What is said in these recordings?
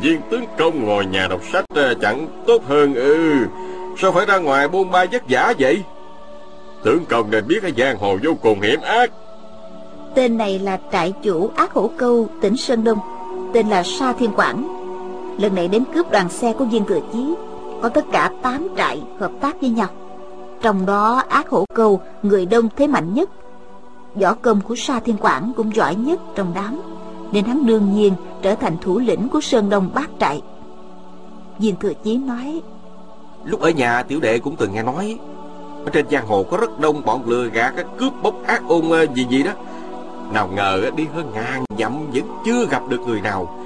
viên tướng công ngồi nhà đọc sách ờ, chẳng tốt hơn ư. Sao phải ra ngoài buôn ba vất vả vậy? Tướng công nên biết cái giang hồ vô cùng hiểm ác. Tên này là trại chủ ác hổ câu, tỉnh Sơn Đông, Tên là Sa Thiên Quảng. Lần này đến cướp đoàn xe của viên thừa chí, Có tất cả 8 trại hợp tác với nhau. Trong đó ác hổ câu, người đông thế mạnh nhất. Võ công của Sa Thiên Quảng cũng giỏi nhất trong đám, Nên hắn đương nhiên trở thành thủ lĩnh của Sơn Đông bát trại. Viên thừa chí nói, Lúc ở nhà, tiểu đệ cũng từng nghe nói, Ở trên giang hồ có rất đông bọn lừa gạt Cướp bóc ác ôn ờ, gì gì đó. Nào ngờ đi hơn ngàn dặm Vẫn chưa gặp được người nào.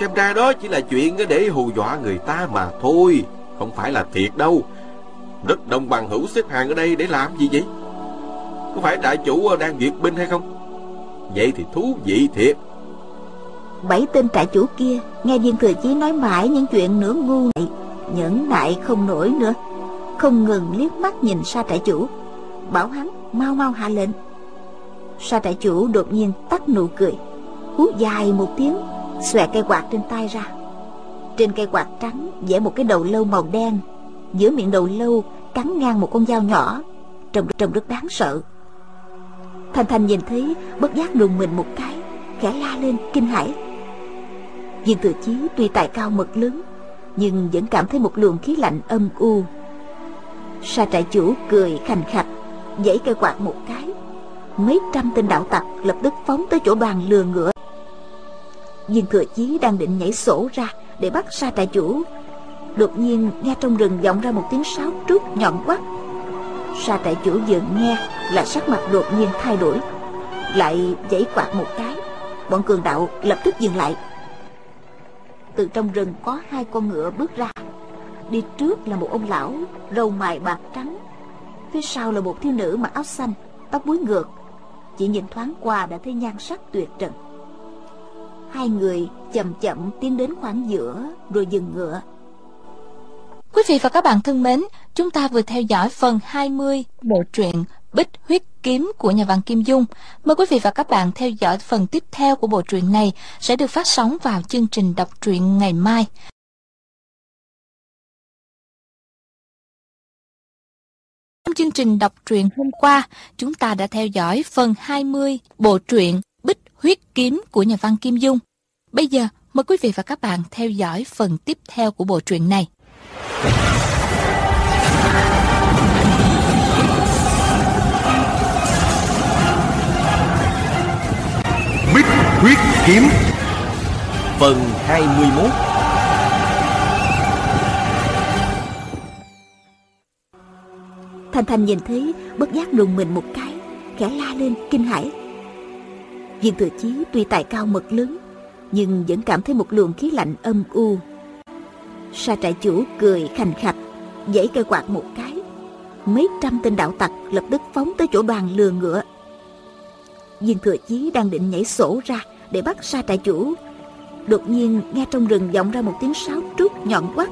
Xem ra đó chỉ là chuyện để hù dọa người ta mà thôi, Không phải là thiệt đâu. Rất đông bằng hữu xếp hàng ở đây để làm gì vậy? Có phải đại chủ ờ, đang duyệt binh hay không? Vậy thì thú vị thiệt. Bảy tên trại chủ kia, Nghe viên thừa chí nói mãi những chuyện nửa ngu này, Nhẫn nại không nổi nữa. Không ngừng liếc mắt nhìn sa trại chủ, Bảo hắn mau mau hạ lệnh. Sa trại chủ đột nhiên tắt nụ cười, Hú dài một tiếng, xòe cây quạt trên tay ra. Trên cây quạt trắng vẽ một cái đầu lâu màu đen, giữa miệng đầu lâu cắn ngang một con dao nhỏ, trông trông rất đáng sợ. Thanh thanh nhìn thấy, bất giác đùng mình một cái, khẽ la lên, kinh hãi viên thừa chí tuy tài cao mật lớn, nhưng vẫn cảm thấy một luồng khí lạnh âm u. Sa trại chủ cười khành khạch giãy cây quạt một cái. Mấy trăm tên đạo tặc lập tức phóng tới chỗ bàn lừa ngựa. Viên thừa chí đang định nhảy sổ ra để bắt sa trại chủ. Đột nhiên nghe trong rừng vọng ra một tiếng sáo trúc nhọn quắt sa trại chủ vừa nghe là sắc mặt đột nhiên thay đổi, lại giãy quạt một cái. Bọn cường đạo lập tức dừng lại từ trong rừng có hai con ngựa bước ra. Đi trước là một ông lão râu mài bạc trắng. Phía sau là một thiếu nữ mặc áo xanh tóc búi ngược. Chỉ nhìn thoáng qua đã thấy nhan sắc tuyệt trần. Hai người chậm chậm tiến đến khoảng giữa rồi dừng ngựa. Quý vị và các bạn thân mến, chúng ta vừa theo dõi phần 20 bộ truyện Bích huyết kiếm của nhà văn Kim Dung. Mời quý vị và các bạn theo dõi phần tiếp theo của bộ truyện này sẽ được phát sóng vào chương trình đọc truyện ngày mai. Trong chương trình đọc truyện hôm qua, chúng ta đã theo dõi phần 20 bộ truyện Bích huyết kiếm của nhà văn Kim Dung. Bây giờ, mời quý vị và các bạn theo dõi phần tiếp theo của bộ truyện này. Huyết kiếm. Phần 21 Thanh Thanh nhìn thấy bất giác đùng mình một cái Khẽ la lên kinh hãi Viên thừa chí tuy tài cao mật lớn Nhưng vẫn cảm thấy một luồng khí lạnh âm u. Sa trại chủ cười khành khạch Giãy cây quạt một cái. Mấy trăm tên đạo tặc lập tức phóng tới chỗ đoàn lừa ngựa. Viên thừa chí đang định nhảy sổ ra để bắt sa trại chủ. Đột nhiên nghe trong rừng vọng ra một tiếng sáo trúc nhọn quắt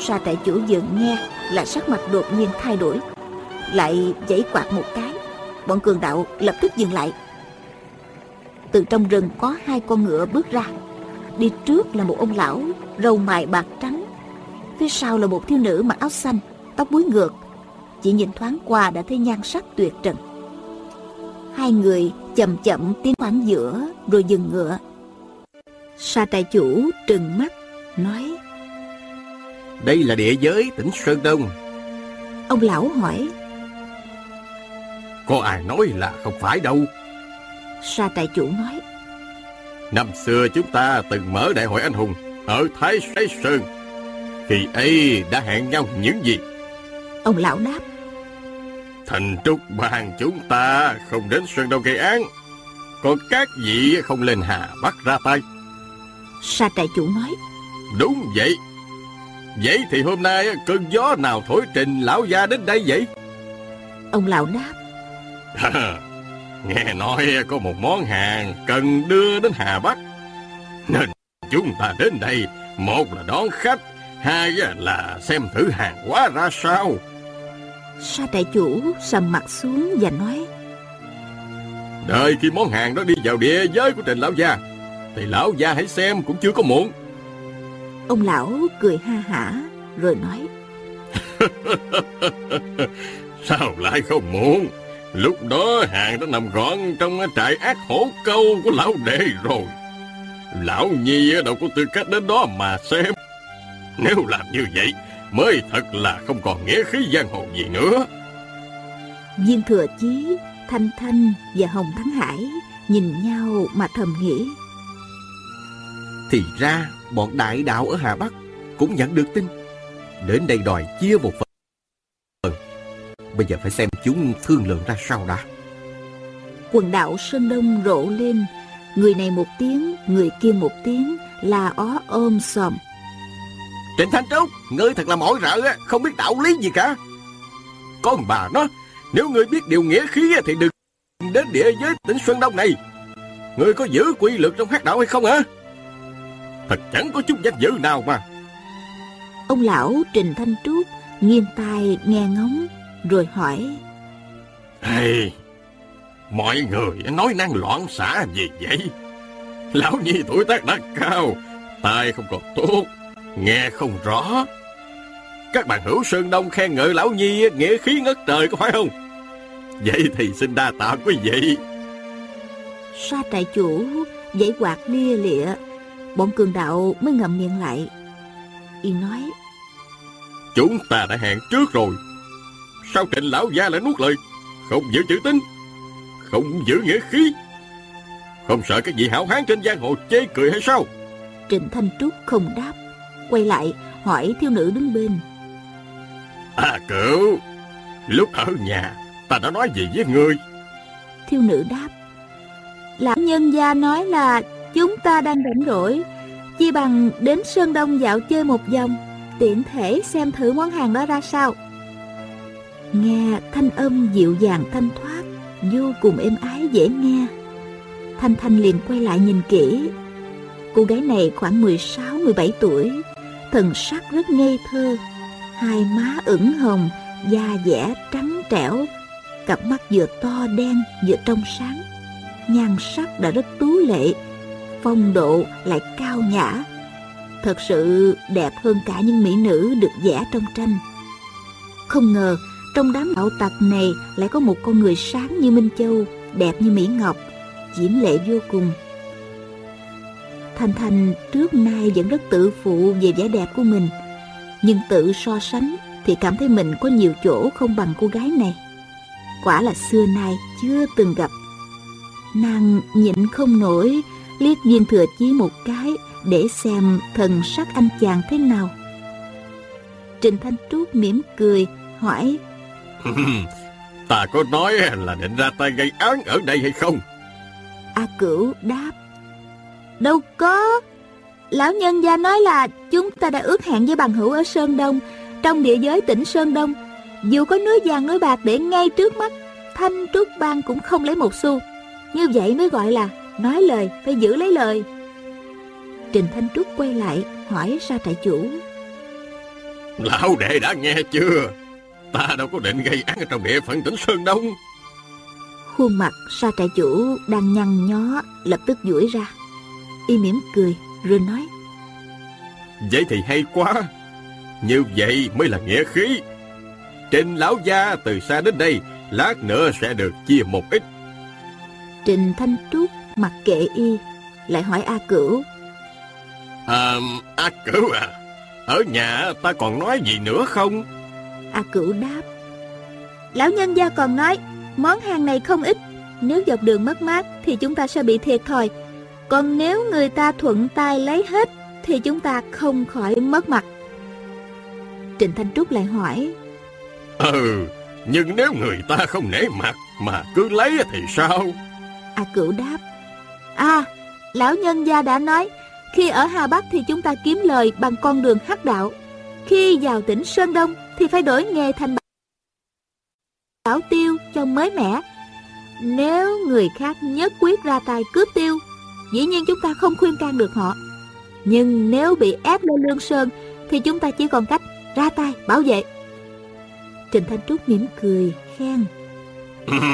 Sa trại chủ vừa nghe là sắc mặt đột nhiên thay đổi, Lại giãy quạt một cái. Bọn cường đạo lập tức dừng lại. Từ trong rừng có hai con ngựa bước ra. Đi trước là một ông lão, râu mài bạc trắng. Phía sau là một thiếu nữ mặc áo xanh, tóc búi ngược. Chỉ nhìn thoáng qua đã thấy nhan sắc tuyệt trần hai người chậm chậm tiến khoảng giữa rồi dừng ngựa. Sa trại chủ trừng mắt nói đây là địa giới tỉnh sơn đông. Ông lão hỏi có ai nói là không phải đâu? Sa trại chủ nói Năm xưa chúng ta từng mở đại hội anh hùng Ở Thái Sái Sơn. Khi ấy đã hẹn nhau những gì? Ông lão đáp Thành trúc bàn chúng ta không đến Sơn Đông gây án Còn các vị không lên Hà Bắc ra tay. Sa trại chủ nói. Đúng vậy. Vậy thì hôm nay cơn gió nào thổi trình lão gia đến đây vậy? Ông lão đáp. Nghe nói có một món hàng cần đưa đến Hà Bắc. Nên chúng ta đến đây Một là đón khách Hai là xem thử hàng hóa ra sao Sa trại chủ sầm mặt xuống và nói Đợi khi món hàng đó đi vào địa giới của Trình Lão Gia Thì Lão Gia hãy xem cũng chưa có muộn. Ông lão cười ha hả rồi nói Sao lại không muốn Lúc đó hàng đã nằm gọn trong trại ác hổ câu của lão đệ rồi. Lão Nhi đâu có tư cách đến đó mà xem. Nếu làm như vậy Mới thật là không còn nghĩa khí giang hồ gì nữa. Viên thừa chí Thanh Thanh và Hồng Thắng Hải Nhìn nhau mà thầm nghĩ. Thì ra bọn đại đạo ở Hà Bắc Cũng nhận được tin. Đến đây đòi chia một phần. Bây giờ phải xem chúng thương lượng ra sao đã. Quần đạo Sơn Đông rộ lên. Người này một tiếng Người kia một tiếng Là ó ôm sòm Trịnh Thanh Trúc Ngươi thật là mỏi rợ Không biết đạo lý gì cả. Con bà nó Nếu ngươi biết điều nghĩa khí Thì đừng đến địa giới tỉnh Sơn Đông này. Ngươi có giữ quy luật trong hát đạo hay không hả? Thật chẳng có chút danh dự nào mà. Ông lão Trình Thanh Trúc Nghiêng tai nghe ngóng Rồi hỏi. Hey, Mọi người nói năng loạn xả gì vậy? Lão Nhi tuổi tác đã cao Tai không còn tốt Nghe không rõ. Các bạn hữu Sơn Đông khen ngợi Lão Nhi Nghĩa khí ngất trời có phải không? Vậy thì xin đa tạ quý vị. Sa trại chủ Giấy quạt lia lịa Bọn cường đạo mới ngậm miệng lại. Y nói Chúng ta đã hẹn trước rồi. Sao trịnh lão gia lại nuốt lời? Không giữ chữ tín Không giữ nghĩa khí. Không sợ cái gì hảo hán trên giang hồ chê cười hay sao? Trịnh Thanh Trúc không đáp Quay lại hỏi thiếu nữ đứng bên. À cửu Lúc ở nhà Ta đã nói gì với ngươi? Thiếu nữ đáp Lão nhân gia nói là Chúng ta đang rảnh rỗi Chi bằng đến Sơn Đông dạo chơi một vòng Tiện thể xem thử món hàng đó ra sao. Nghe thanh âm dịu dàng thanh thoát Vô cùng êm ái dễ nghe. Thanh Thanh liền quay lại nhìn kỹ. Cô gái này khoảng 16-17 tuổi Thần sắc rất ngây thơ, Hai má ửng hồng, Da dẻ trắng trẻo, Cặp mắt vừa to đen vừa trong sáng. Nhan sắc đã rất tú lệ, Phong độ lại cao nhã. Thật sự đẹp hơn cả những mỹ nữ được vẽ trong tranh. Không ngờ trong đám đạo tặc này lại có một con người sáng như Minh Châu, Đẹp như Mỹ Ngọc, Diễm lệ vô cùng. Thanh Thanh trước nay vẫn rất tự phụ về vẻ đẹp của mình Nhưng tự so sánh thì cảm thấy mình có nhiều chỗ không bằng cô gái này Quả là xưa nay chưa từng gặp Nàng nhịn không nổi liếc viên thừa chí một cái để xem thần sắc anh chàng thế nào. Trình Thanh Trúc mỉm cười, hỏi Ta có nói là định ra tay gây án ở đây hay không? A Cửu đáp Đâu có. Lão nhân gia nói là chúng ta đã ước hẹn với bằng hữu ở Sơn Đông Trong địa giới tỉnh Sơn Đông. Dù có núi vàng núi bạc để ngay trước mắt Thanh Trúc Bang cũng không lấy một xu. Như vậy mới gọi là nói lời phải giữ lấy lời. Trình Thanh Trúc quay lại hỏi sa trại chủ. Lão đệ đã nghe chưa? Ta đâu có định gây án ở trong địa phận tỉnh Sơn Đông. Khuôn mặt sa trại chủ đang nhăn nhó lập tức duỗi ra Y mỉm cười rồi nói. Vậy thì hay quá. Như vậy mới là nghĩa khí. Trình lão gia từ xa đến đây Lát nữa sẽ được chia một ít. Trình Thanh Trúc mặc kệ y Lại hỏi A Cửu. À, A Cửu à Ở nhà ta còn nói gì nữa không? A Cửu đáp. Lão nhân gia còn nói Món hàng này không ít. Nếu dọc đường mất mát Thì chúng ta sẽ bị thiệt thòi Còn nếu người ta thuận tay lấy hết Thì chúng ta không khỏi mất mặt. Trịnh Thanh Trúc lại hỏi. Ừ Nhưng nếu người ta không nể mặt Mà cứ lấy thì sao? A Cửu đáp. À Lão nhân gia đã nói Khi ở Hà Bắc thì chúng ta kiếm lời Bằng con đường hắc đạo. Khi vào tỉnh Sơn Đông Thì phải đổi nghề thành bảo tiêu cho mới mẻ. Nếu người khác nhất quyết ra tay cướp tiêu Dĩ nhiên chúng ta không khuyên can được họ. Nhưng nếu bị ép lên lương sơn Thì chúng ta chỉ còn cách ra tay bảo vệ. Trình Thanh Trúc mỉm cười khen.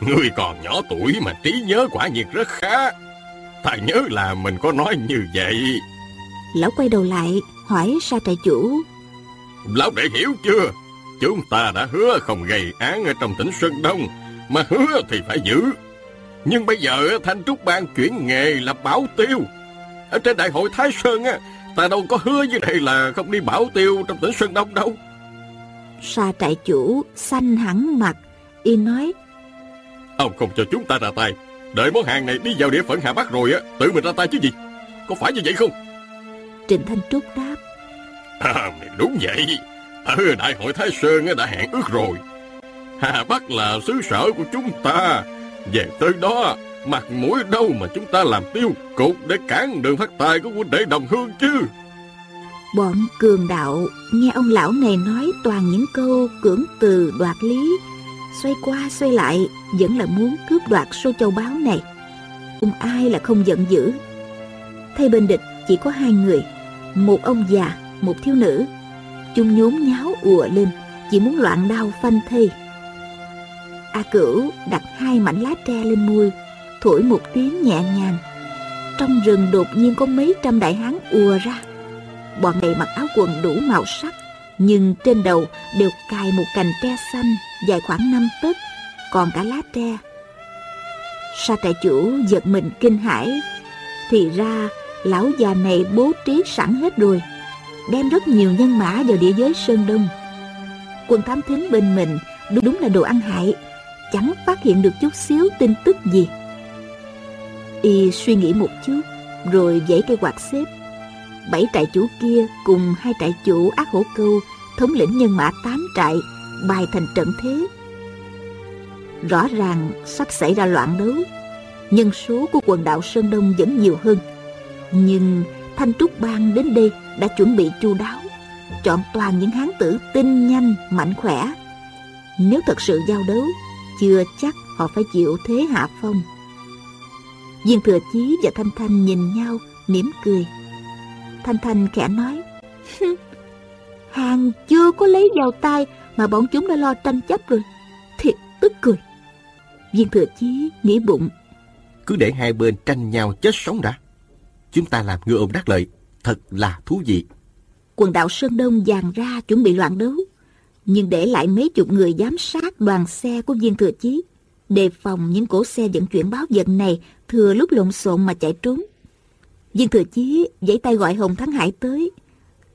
Ngươi còn nhỏ tuổi mà trí nhớ quả nhiên rất khá. Ta nhớ là mình có nói như vậy. Lão quay đầu lại hỏi sa trại chủ? Lão đệ hiểu chưa? Chúng ta đã hứa không gây án ở trong tỉnh Sơn Đông Mà hứa thì phải giữ Nhưng bây giờ Thanh Trúc Bang chuyển nghề là bảo tiêu. Ở trên đại hội Thái Sơn á Ta đâu có hứa với đây là không đi bảo tiêu trong tỉnh Sơn Đông đâu. Sa trại chủ xanh hẳn mặt Y nói. Ông không cho chúng ta ra tay. Đợi món hàng này đi vào địa phận Hà Bắc rồi á Tự mình ra tay chứ gì? Có phải như vậy không? Trịnh Thanh Trúc đáp. À, Đúng vậy. Ở Đại hội Thái Sơn đã hẹn ước rồi. Hà Bắc là xứ sở của chúng ta về tới đó Mặt mũi đâu mà chúng ta làm tiêu? Cục Để cản đường phát tài của huynh đệ đồng hương chứ. Bọn cường đạo nghe ông lão này nói toàn những câu cưỡng từ đoạt lý. Xoay qua xoay lại vẫn là muốn cướp đoạt số châu báu này. Cùng ai là không giận dữ. Thay bên địch chỉ có hai người Một ông già, một thiếu nữ. Chung nhốn nháo ùa lên Chỉ muốn loạn đau phanh thây A Cửu đặt hai mảnh lá tre lên môi Thổi một tiếng nhẹ nhàng. Trong rừng đột nhiên có mấy trăm đại hán ùa ra. Bọn này mặc áo quần đủ màu sắc Nhưng trên đầu đều cài một cành tre xanh Dài khoảng 5 tấc Còn cả lá tre. Sa trại chủ giật mình kinh hãi. Thì ra lão già này bố trí sẵn hết rồi Đem rất nhiều nhân mã vào địa giới Sơn Đông. Quân thám thính bên mình đúng, đúng là đồ ăn hại. Chẳng phát hiện được chút xíu tin tức gì. Y suy nghĩ một chút Rồi dãy cây quạt xếp. Bảy trại chủ kia cùng hai trại chủ ác hổ câu Thống lĩnh nhân mã tám trại Bài thành trận thế. Rõ ràng sắp xảy ra loạn đấu Nhân số của quần đảo Sơn Đông vẫn nhiều hơn. Nhưng Thanh Trúc Bang đến đây đã chuẩn bị chu đáo Chọn toàn những hán tử tinh nhanh, mạnh khỏe. Nếu thật sự giao đấu chưa chắc họ phải chịu thế hạ phong Viên Thừa Chí và Thanh Thanh nhìn nhau, mỉm cười. Thanh Thanh khẽ nói, Hàng chưa có lấy vào tay mà bọn chúng đã lo tranh chấp rồi. Thiệt tức cười. Viên Thừa Chí nghĩ bụng. Cứ để hai bên tranh nhau chết sống đã. Chúng ta làm ngựa ôm đắc lợi, thật là thú vị. Quần đạo Sơn Đông dàn ra chuẩn bị loạn đấu, nhưng để lại mấy chục người giám sát đoàn xe của Viên Thừa Chí đề phòng những cỗ xe vận chuyển báo vật này thừa lúc lộn xộn mà chạy trốn. Viên Thừa Chí giãy tay gọi Hồng Thắng Hải tới.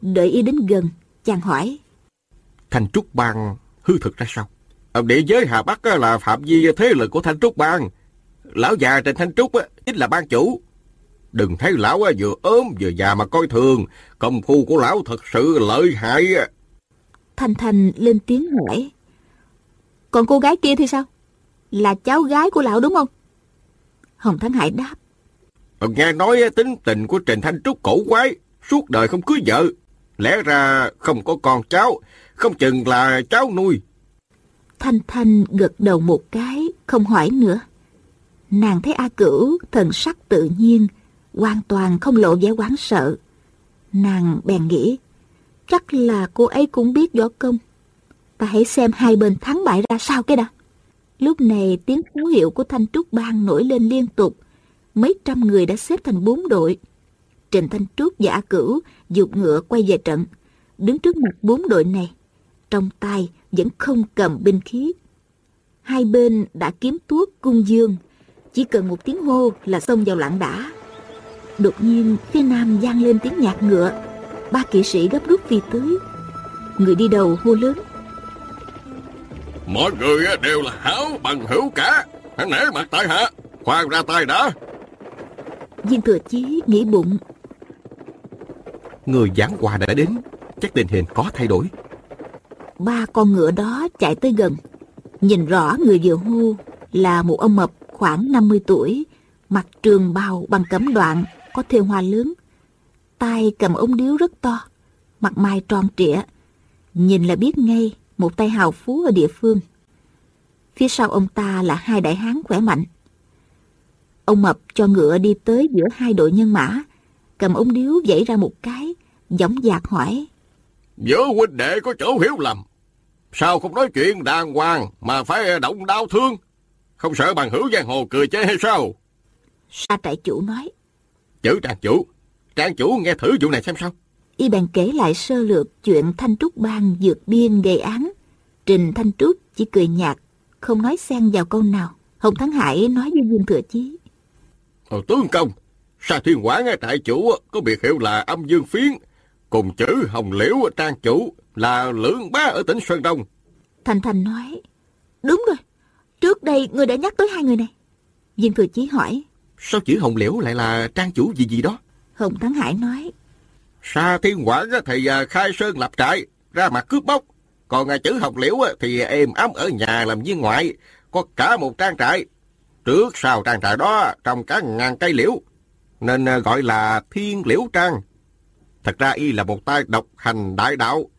Đợi y đến gần, chàng hỏi. Thanh Trúc Bang hư thực ra sao? Ờ, địa giới Hà Bắc là phạm vi thế lực của Thanh Trúc Bang. Lão già trên Thanh Trúc chính là ban chủ. Đừng thấy lão vừa ốm vừa già mà coi thường. Công phu của lão thật sự lợi hại. Thanh Thanh lên tiếng hỏi. Còn cô gái kia thì sao? Là cháu gái của lão đúng không? Hồng Thắng Hải đáp. Nghe nói tính tình của Trình Thanh Trúc cổ quái, suốt đời không cưới vợ. Lẽ ra không có con cháu, không chừng là cháu nuôi. Thanh Thanh gật đầu một cái, không hỏi nữa. Nàng thấy A Cửu thần sắc tự nhiên, hoàn toàn không lộ vẻ quán sợ. Nàng bèn nghĩ, chắc là cô ấy cũng biết võ công. Ta hãy xem hai bên thắng bại ra sao cái đã. Lúc này tiếng pháo hiệu của Thanh Trúc Bang nổi lên liên tục. Mấy trăm người đã xếp thành bốn đội. Trịnh Thanh Trúc và A Cửu dục ngựa quay về trận. Đứng trước mặt bốn đội này. Trong tay vẫn không cầm binh khí. Hai bên đã kiếm tuốt cung dương. Chỉ cần một tiếng hô là xông vào lạng đã. Đột nhiên, phía nam vang lên tiếng nhạc ngựa. Ba kỵ sĩ gấp rút phi tới. Người đi đầu hô lớn. Mọi người đều là hảo bằng hữu cả. Hãy nể mặt tại hạ. Khoan ra tay đã. Viên thừa chí nghĩ bụng. Người giảng hòa đã đến. Chắc tình hình có thay đổi. Ba con ngựa đó chạy tới gần. Nhìn rõ người vừa hô Là một ông mập khoảng 50 tuổi Mặc trường bào bằng cẩm đoạn Có thêu hoa lớn tay cầm ống điếu rất to Mặt mai tròn trịa Nhìn là biết ngay một tay hào phú ở địa phương. Phía sau ông ta là hai đại hán khỏe mạnh. Ông Mập cho ngựa đi tới giữa hai đội nhân mã, cầm ống điếu dãy ra một cái, giọng dạc hỏi. Giữa huynh đệ có chỗ hiểu lầm. Sao không nói chuyện đàng hoàng mà phải động đau thương? Không sợ bằng hữu giang hồ cười chế hay sao? Sa trại chủ nói. Chữ tràng chủ, trang chủ nghe thử vụ này xem sao. Y bèn kể lại sơ lược chuyện Thanh Trúc Bang vượt biên gây án. Trình Thanh Trúc chỉ cười nhạt, không nói xen vào câu nào. Hồng Thắng Hải nói với Dương Thừa Chí. Ờ, tướng công, Sa Thiên Quảng trại chủ có biệt hiệu là âm dương phiến, cùng chữ Hồng Liễu trang chủ là lưỡng bá ở tỉnh Sơn Đông. Thành Thành nói, đúng rồi, trước đây người đã nhắc tới hai người này. Dương Thừa Chí hỏi, Sao chữ Hồng Liễu lại là trang chủ gì gì đó? Hồng Thắng Hải nói, Sa Thiên Quảng thì à, khai sơn lập trại, ra mặt cướp bóc. Còn à, chữ Hồng Liễu thì êm ấm ở nhà làm viên ngoại, có cả một trang trại. Trước sau trang trại đó trồng cả ngàn cây liễu, nên à, gọi là Thiên Liễu Trang. Thật ra y là một tay độc hành đại đạo.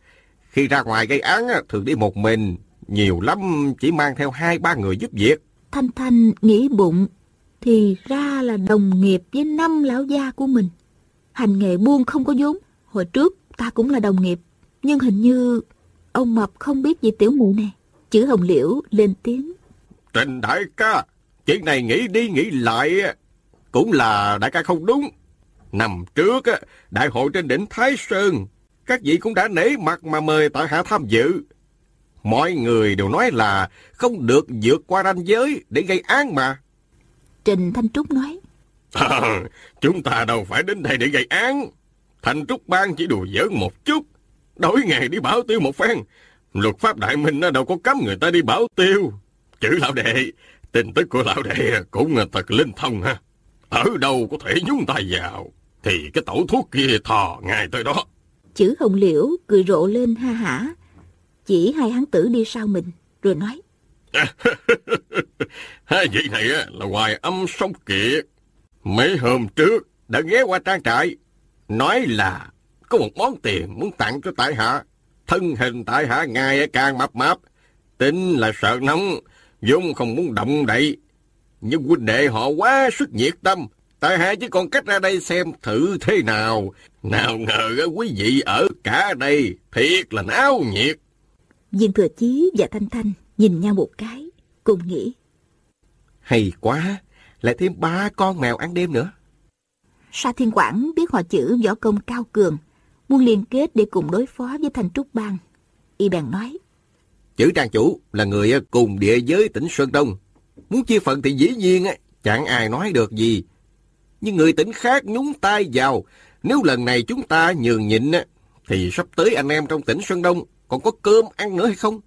Khi ra ngoài gây án thường đi một mình, nhiều lắm chỉ mang theo hai ba người giúp việc. Thanh Thanh nghĩ bụng, thì ra là đồng nghiệp với năm lão gia của mình. Hành nghề buôn không có vốn. Hồi trước ta cũng là đồng nghiệp. Nhưng hình như ông Mập không biết gì tiểu mụ này. Chữ Hồng Liễu lên tiếng. Trình đại ca, chuyện này nghĩ đi nghĩ lại cũng là đại ca không đúng. Năm trước, đại hội trên đỉnh Thái Sơn, các vị cũng đã nể mặt mà mời tại hạ tham dự. Mọi người đều nói là không được vượt qua ranh giới để gây án mà. Trình Thanh Trúc nói. À, chúng ta đâu phải đến đây để gây án. Thanh Trúc Bang chỉ đùa giỡn một chút. Đổi ngày đi bảo tiêu một phen. Luật pháp đại minh đâu có cấm người ta đi bảo tiêu. Chữ lão đệ, tin tức của lão đệ cũng thật linh thông ha. Ở đâu có thể nhúng tay vào, thì cái tẩu thuốc kia thò ngay tới đó. Chữ Hồng Liễu cười rộ lên ha hả. Chỉ hai hắn tử đi sau mình, rồi nói. Hai vị này là hoài âm sông kiệt. Mấy hôm trước đã ghé qua trang trại, nói là có một món tiền muốn tặng cho tại hạ. Thân hình tại hạ ngày càng mập mạp, tính là sợ nóng, vốn không muốn động đậy. Nhưng huynh đệ họ quá sức nhiệt tâm, tại hạ chỉ còn cách ra đây xem thử thế nào. Nào ngờ quý vị ở cả đây, thiệt là náo nhiệt. Viên Thừa Chí và Thanh Thanh nhìn nhau một cái, cùng nghĩ. Hay quá, lại thêm ba con mèo ăn đêm nữa. Sa Thiên Quảng biết họ chữ võ công cao cường, muốn liên kết để cùng đối phó với Thanh Trúc Bang. Y bèn nói. Chữ trang chủ là người cùng địa giới tỉnh Sơn Đông. Muốn chia phận thì dĩ nhiên chẳng ai nói được gì. Nhưng người tỉnh khác nhúng tay vào. Nếu lần này chúng ta nhường nhịn thì sắp tới anh em trong tỉnh Sơn Đông còn có cơm ăn nữa hay không?